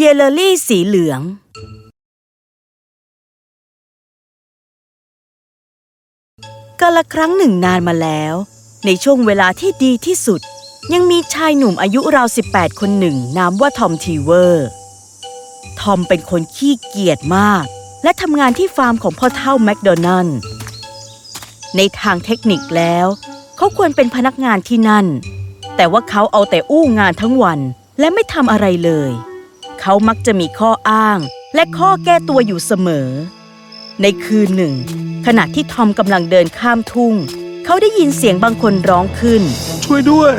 เยลเลอรี่สีเหลือง กาลครั้งหนึ่งนานมาแล้ว ในช่วงเวลาที่ดีที่สุด ยังมีชายหนุ่มอายุราว18คนหนึ่งนามว่าทอมไทเวอร์ ทอมเป็นคนขี้เกียจมาก และทำงานที่ฟาร์มของพ่อเฒ่าแมคโดนัลด์ในทางเทคนิคแล้ว เขาควรเป็นพนักงานที่นั่น แต่ว่าเขาเอาแต่อู้งานทั้งวันและไม่ทำอะไรเลย เขามักจะมีข้ออ้าง และข้อแก้ตัวอยู่เสมอ ในคืนหนึ่ง ขณะที่ทอมกำลังเดินข้ามทุ่ง เขาได้ยินเสียงบางคนร้องขึ้น ช่วยด้วย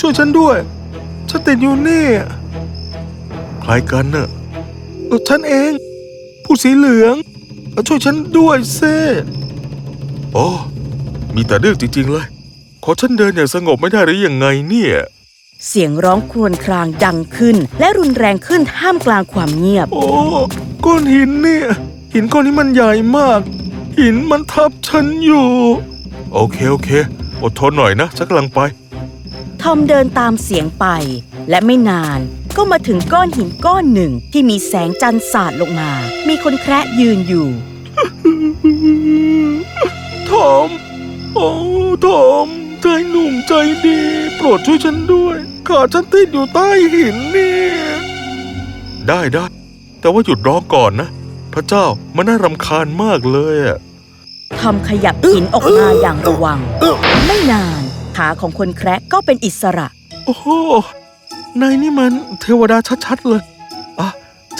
ช่วยฉันด้วยฉันติดอยู่นี่ใครกันน่ะเอ่อฉันเอง ผู้สีเหลืองเอ่อช่วยฉันด้วยเซ่โอ้มีแต่เรื่องจริงๆเลย ขอฉันเดินอย่างสงบไม่ได้หรือยังไงเนี่ย เสียงร้องครวญครางดังขึ้น และรุนแรงขึ้นท่ามกลางความเงียบ โอ้ก้อนหินเนี่ย หินก้อนนี้มันใหญ่มาก หินมันทับฉันอยู่ โอเคโอเค อดทนหน่อยนะฉันกำลังไป ทอมเดินตามเสียงไป และไม่นานก็มาถึงก้อนหินก้อนหนึ่งที่มีแสงจันทร์สาดลงมา มีคนแคระยืนอยู่ ทอม โอ้ ทอม ใจหนุ่มใจดี โปรดช่วยฉันด้วย ขาฉันติดอยู่ใต้หินเนี่ยได้ได้ แต่ว่าหยุดร้องก่อนนะ พระเจ้ามันน่ารำคาญมากเลยอะทอมขยับหินออกมาอย่างระวัง ไม่นาน ขาของคนแคระก็เป็นอิสระ โอ้โหนายนี่มันเทวดาชัดๆเลยอะ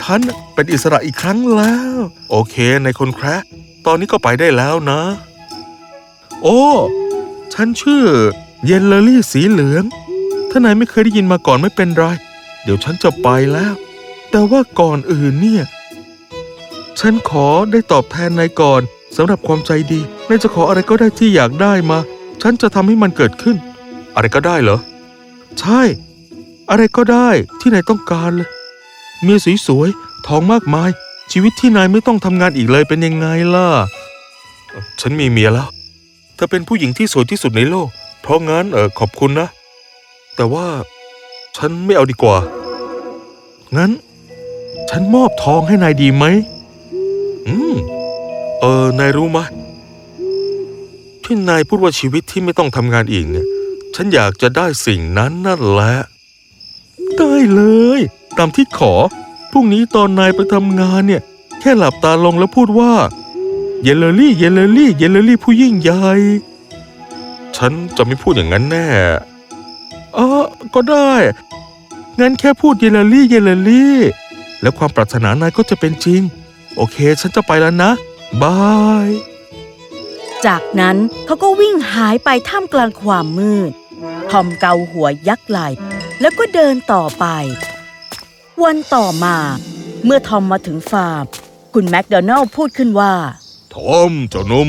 ฉันเป็นอิสระอีกครั้งแล้ว โอเคในายคนแคระตอนนี้ก็ไปได้แล้วนะ โอ้ ฉันชื่อเยนเลอรี่สีเหลือง ถ้านายไม่เคยได้ยินมาก่อนไม่เป็นไร เดี๋ยวฉันจะไปแล้ว แต่ว่าก่อนอื่นเนี่ย ฉันขอได้ตอบแทนนายก่อนสำหรับความใจดีนายจะขออะไรก็ได้ที่อยากได้มา ฉันจะทำให้มันเกิดขึ้น อะไรก็ได้เหรอ ใช่ อะไรก็ได้ที่นายต้องการเลย เมียสวยๆทองมากมาย ชีวิตที่นายไม่ต้องทำงานอีกเลยเป็นยังไงล่ะ ฉันมีเมียแล้ว เธอเป็นผู้หญิงที่สวยที่สุดในโลก เพราะงั้นเออขอบคุณนะ แต่ว่าฉันไม่เอาดีกว่า งั้น ฉันมอบทองให้นายดีไหม อืม เออ นายรู้ไหมที่นายพูดว่าชีวิตที่ไม่ต้องทำงานอีกเนี่ย ฉันอยากจะได้สิ่งนั้นนั่นแหละ ได้เลย ตามที่ขอ พรุ่งนี้ตอนนายไปทำงานเนี่ย แค่หลับตาลงแล้วพูดว่า เยลเลอรี่ เยลเลอรี่ เยลเลอรี่ผู้ยิ่งใหญ่ ฉันจะไม่พูดอย่างนั้นแน่ เออก็ได้ งั้นแค่พูดเยลเลอรี่เยลเลอรี่ แล้วความปรารถนานายก็จะเป็นจริง โอเค ฉันจะไปแล้วนะ บาย จากนั้นเขาก็วิ่งหายไปท่ามกลางความมืด ทอมเกาหัวยักไหลแล้วก็เดินต่อไป วันต่อมา เมื่อทอมมาถึงฟาร์มคุณแมคโดนัลล์พูดขึ้นว่า ทอมเจ้าหนุ่ม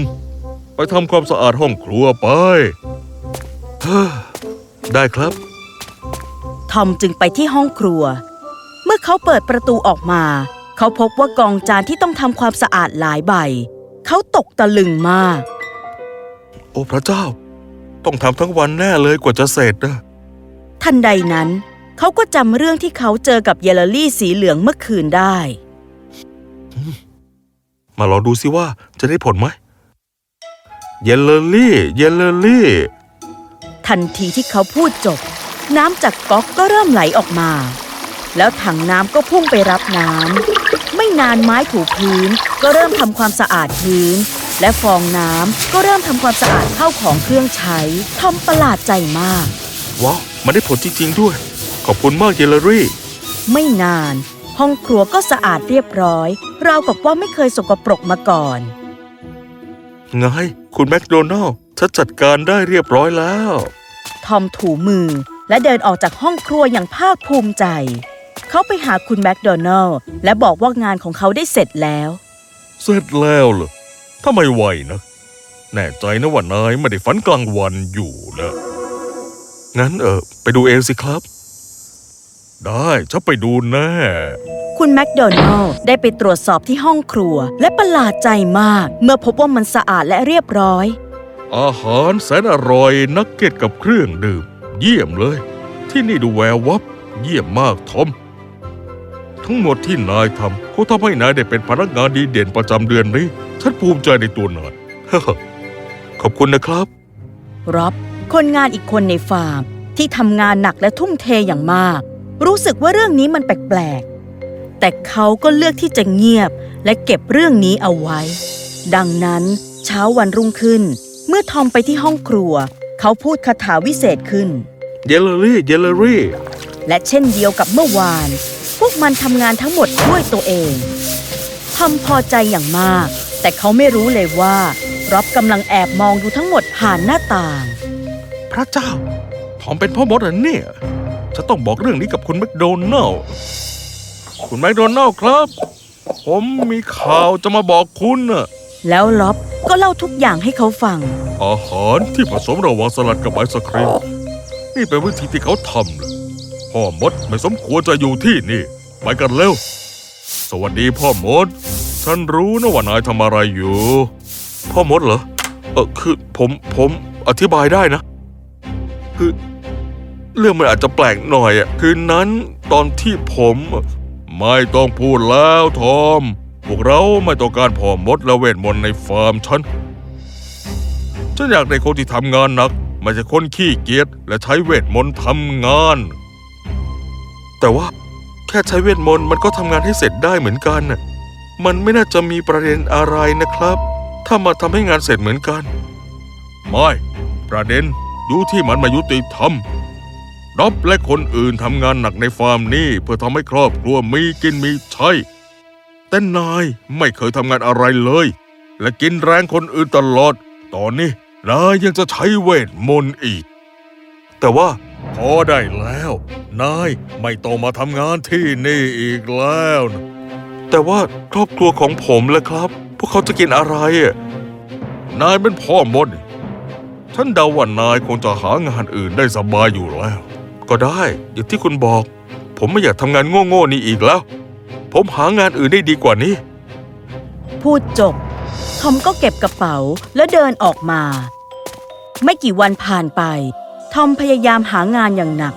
ไปทำความสะอาดห้องครัวไปเฮ้อ ได้ครับ ทอมจึงไปที่ห้องครัว เมื่อเขาเปิดประตูออกมา เขาพบว่ากองจานที่ต้องทำความสะอาดหลายใบ เขาตกตะลึงมาก โอ้พระเจ้า ต้องทำทั้งวันแน่เลยกว่าจะเสร็จนะทันใดนั้น เขาก็จำเรื่องที่เขาเจอกับเยลลี่สีเหลืองเมื่อคืนได้ มาลองดูสิว่าจะได้ผลไหมเยลเลอรี่ เยลเลอรี่ ทันทีที่เขาพูดจบ น้ำจากก๊อกก็เริ่มไหลออกมา แล้วถังน้ำก็พุ่งไปรับน้ำไม่นานไม้ถูพื้นก็เริ่มทำความสะอาดพื้น และฟองน้ำก็เริ่มทำความสะอาดเข้าของเครื่องใช้ทอมประหลาดใจมากว้าวมันได้ผลจริงๆด้วย ขอบคุณมากเยลเลอรี่ ไม่นาน ห้องครัวก็สะอาดเรียบร้อย ราวกับว่าไม่เคยสกปรกมาก่อน ไง คุณแมคโดนัลล์ ฉันจัดการได้เรียบร้อยแล้ว ทอมถูมือและเดินออกจากห้องครัวอย่างภาคภูมิใจ เขาไปหาคุณแมคโดนัลล์และบอกว่างานของเขาได้เสร็จแล้ว เสร็จแล้วเหรอถ้าไม่ไหวนะ แน่ใจนะว่านายไม่ได้ฝันกลางวันอยู่นะงั้นเออไปดูเองสิครับ ได้ฉันไปดูแน่คุณแมคโดนัลล์ได้ไปตรวจสอบที่ห้องครัว และประหลาดใจมาก เมื่อพบว่ามันสะอาดและเรียบร้อย อาหารแสนอร่อยนักเก็ตกับเครื่องดื่ม เยี่ยมเลย ที่นี่ดูแวววับ เยี่ยมมากทอม ทั้งหมดที่นายทำเขาทำให้นายได้เป็นพนักงานดีเด่นประจำเดือนนี้ ฉันภูมิใจในตัวนายขอบคุณนะครับร็อบคนงานอีกคนในฟาร์ม ที่ทำงานหนักและทุ่มเทอย่างมาก รู้สึกว่าเรื่องนี้มันแปลกๆ แต่เขาก็เลือกที่จะเงียบและเก็บเรื่องนี้เอาไว้ ดังนั้นเช้าวันรุ่งขึ้น เมื่อทอมไปที่ห้องครัว เขาพูดคาถาวิเศษขึ้น เยลเลอรี่เยลเลอรี่ และเช่นเดียวกับเมื่อวาน พวกมันทำงานทั้งหมดด้วยตัวเองทอมพอใจอย่างมาก แต่เขาไม่รู้เลยว่าร็อบกำลังแอบมองดูทั้งหมดผ่านหน้าต่าง พระเจ้า ทอมเป็นพ่อมดเหรอเนี่ย จะต้องบอกเรื่องนี้กับคุณแมคโดนัลล์คุณแมคโดนัลล์ครับ ผมมีข่าวจะมาบอกคุณน่ะ แล้วล็อบก็เล่าทุกอย่างให้เขาฟัง อาหารที่ผสมระหว่างสลัดกับไอศครีมนี่เป็นวิธีที่เขาทำเลยพ่อมดไม่สมควรจะอยู่ที่นี่ ไปกันเร็ว สวัสดีพ่อมด ฉันรู้นะว่านายทำอะไรอยู่ พ่อมดเหรอ เออคือผมผมอธิบายได้นะ คือ เรื่องมันอาจจะแปลกหน่อยอะคืนนั้นตอนที่ผม ไม่ต้องพูดแล้วทอม วกเราไม่ต้องการพ่อมดและเวทมนต์ในฟาร์มฉัน ฉันอยากได้คนที่ทำงานหนัก ไม่ใช่คนขี้เกียจและใช้เวทมนต์ทำงาน แต่ว่าแค่ใช้เวทมนต์มันก็ทำงานให้เสร็จได้เหมือนกันน่ะมันไม่น่าจะมีประเด็นอะไรนะครับ ถ้ามาทำให้งานเสร็จเหมือนกัน ไม่ ประเด็นอยู่ที่มันมายุติธรรมรับและคนอื่นทำงานหนักในฟาร์มนี้เพื่อทำให้ครอบครัวมีกินมีใช้ แต่นายไม่เคยทำงานอะไรเลย และกินแรงคนอื่นตลอด ตอนนี้นายยังจะใช้เวทมนต์อีก แต่ว่าพอได้แล้ว นายไม่ต้องมาทำงานที่นี่อีกแล้วนะแต่ว่าครอบครัวของผมล่ะครับ พวกเขาจะกินอะไร นายเป็นพ่อมดฉันเดาว่านายคงจะหางานอื่นได้สบายอยู่แล้ว ก็ได้ อย่างที่คุณบอก ผมไม่อยากทำงานโง่ๆนี้อีกแล้ว ผมหางานอื่นได้ดีกว่านี้ พูดจบ ทอมก็เก็บกระเป๋าแล้วเดินออกมา ไม่กี่วันผ่านไป ทอมพยายามหางานอย่างหนัก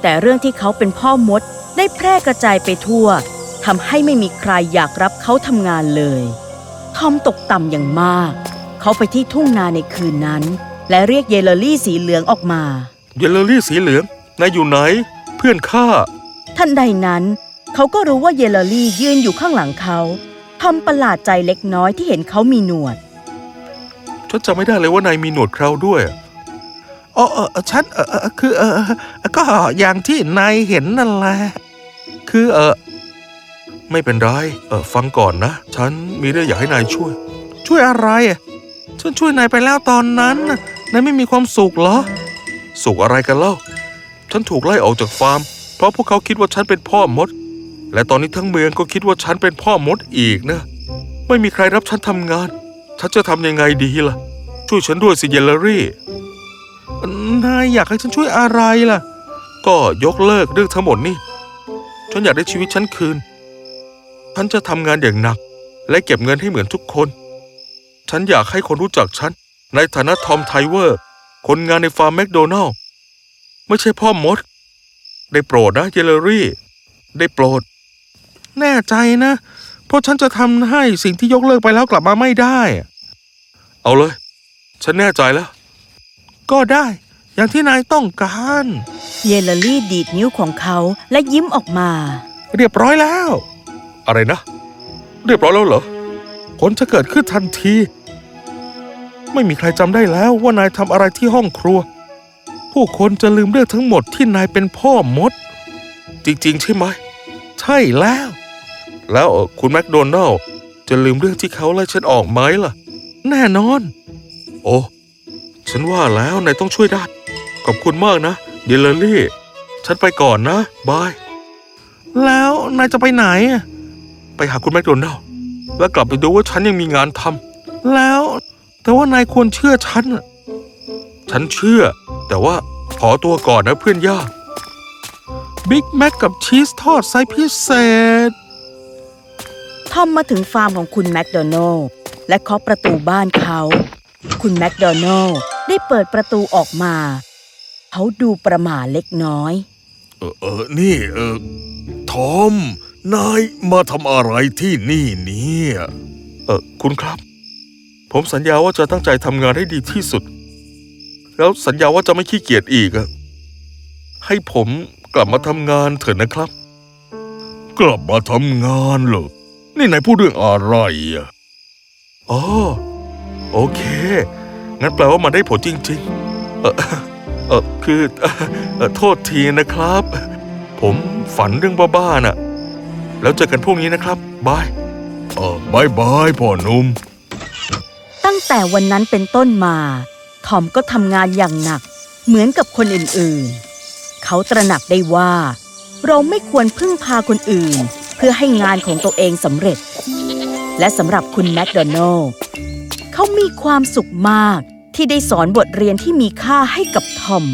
แต่เรื่องที่เขาเป็นพ่อมดได้แพร่กระจายไปทั่วทำให้ไม่มีใครอยากรับเขาทำงานเลย ทอมตกต่ำอย่างมาก เขาไปที่ทุ่งนาในคืนนั้น และเรียกเยลลี่สีเหลืองออกมา เยลเลอรี่สีเหลืองนายอยู่ไหน เพื่อนข้าทันใดนั้น เขาก็รู้ว่าเยลลี่ยืนอยู่ข้างหลังเขาทอมประหลาดใจเล็กน้อยที่เห็นเขามีหนวด ฉันจำไม่ได้เลยว่านายมีหนวดเคราด้วยอ๋อเออเออฉันเออคือเออก็อย่างที่นายเห็นนั่นแหละ คือเออไม่เป็นไรเออฟังก่อนนะ ฉันมีเรื่องอยากให้นายช่วย ช่วยอะไรอะฉันช่วยนายไปแล้วตอนนั้นนายไม่มีความสุขเหรอ สุขอะไรกันเล่า ฉันถูกไล่ออกจากฟาร์ม เพราะพวกเขาคิดว่าฉันเป็นพ่อมด และตอนนี้ทั้งเมืองก็คิดว่าฉันเป็นพ่อมดอีกนะ ไม่มีใครรับฉันทำงาน ฉันจะทำยังไงดีล่ะ ช่วยฉันด้วยสิเยลเลอรี่นายอยากให้ฉันช่วยอะไรล่ะ ก็ยกเลิกเรื่องทั้งหมดนี่ ฉันอยากได้ชีวิตฉันคืน ฉันจะทำงานอย่างหนัก และเก็บเงินให้เหมือนทุกคน ฉันอยากให้คนรู้จักฉัน ในฐานะทอมไทเวอร์ คนงานในฟาร์มแมคโดนัลล์ไม่ใช่พ่อมด ได้โปรดนะเยลเลอรี่ ได้โปรด แน่ใจนะ เพราะฉันจะทำให้สิ่งที่ยกเลิกไปแล้วกลับมาไม่ได้อะเอาเลย ฉันแน่ใจแล้ว ก็ได้ อย่างที่นายต้องการ เยลลี่ดีดนิ้วของเขาและยิ้มออกมา เรียบร้อยแล้ว อะไรนะ เรียบร้อยแล้วเหรอผลจะเกิดขึ้นทันที ไม่มีใครจำได้แล้วว่านายทำอะไรที่ห้องครัว ผู้คนจะลืมเรื่องทั้งหมดที่นายเป็นพ่อมด จริง ๆ ใช่ไหม ใช่แล้ว แล้วคุณแมคโดนัลล์จะลืมเรื่องที่เขาไล่ฉันออกไหมล่ะ แน่นอน โอ้ฉันว่าแล้วนายต้องช่วยได้ ขอบคุณมากนะเยลลี่ ฉันไปก่อนนะ บาย แล้วนายจะไปไหน ไปหาคุณแมคโดนัลล์แล้วกลับไปดูว่าฉันยังมีงานทำแล้วแต่ว่านายควรเชื่อฉันฉันเชื่อ แต่ว่าขอตัวก่อนนะเพื่อนยากบิ๊กแม็กกับชีสทอดไซส์พิเศษ ทอมมาถึงฟาร์มของคุณแมคโดนัลล์และเคาะประตูบ้านเขา คุณแมคโดนัลล์ได้เปิดประตูออกมา เขาดูประหม่าเล็กน้อย เออเออนี่เออทอม นายมาทำอะไรที่นี่เนี่ยเออคุณครับ ผมสัญญาว่าจะตั้งใจทำงานให้ดีที่สุด แล้วสัญญาว่าจะไม่ขี้เกียจอีกอะให้ผมกลับมาทำงานเถอะนะครับ กลับมาทำงานเหรอ นี่นายพูดเรื่องอะไรอะอ๋อโอเค งั้นแปลว่ามันได้ผลจริง ๆ เออเออคือเออเออโทษทีนะครับ ผมฝันเรื่องบ้าๆน่ะ แล้วเจอกันพรุ่งนี้นะครับบายเออบายบายพ่อหนุ่ม ตั้งแต่วันนั้นเป็นต้นมาทอมก็ทำงานอย่างหนัก เหมือนกับคนอื่นๆ เขาตระหนักได้ว่า เราไม่ควรพึ่งพาคนอื่นเพื่อให้งานของตัวเองสำเร็จ และสำหรับคุณแมคโดนัลล์เขามีความสุขมากที่ได้สอนบทเรียนที่มีค่าให้กับทอม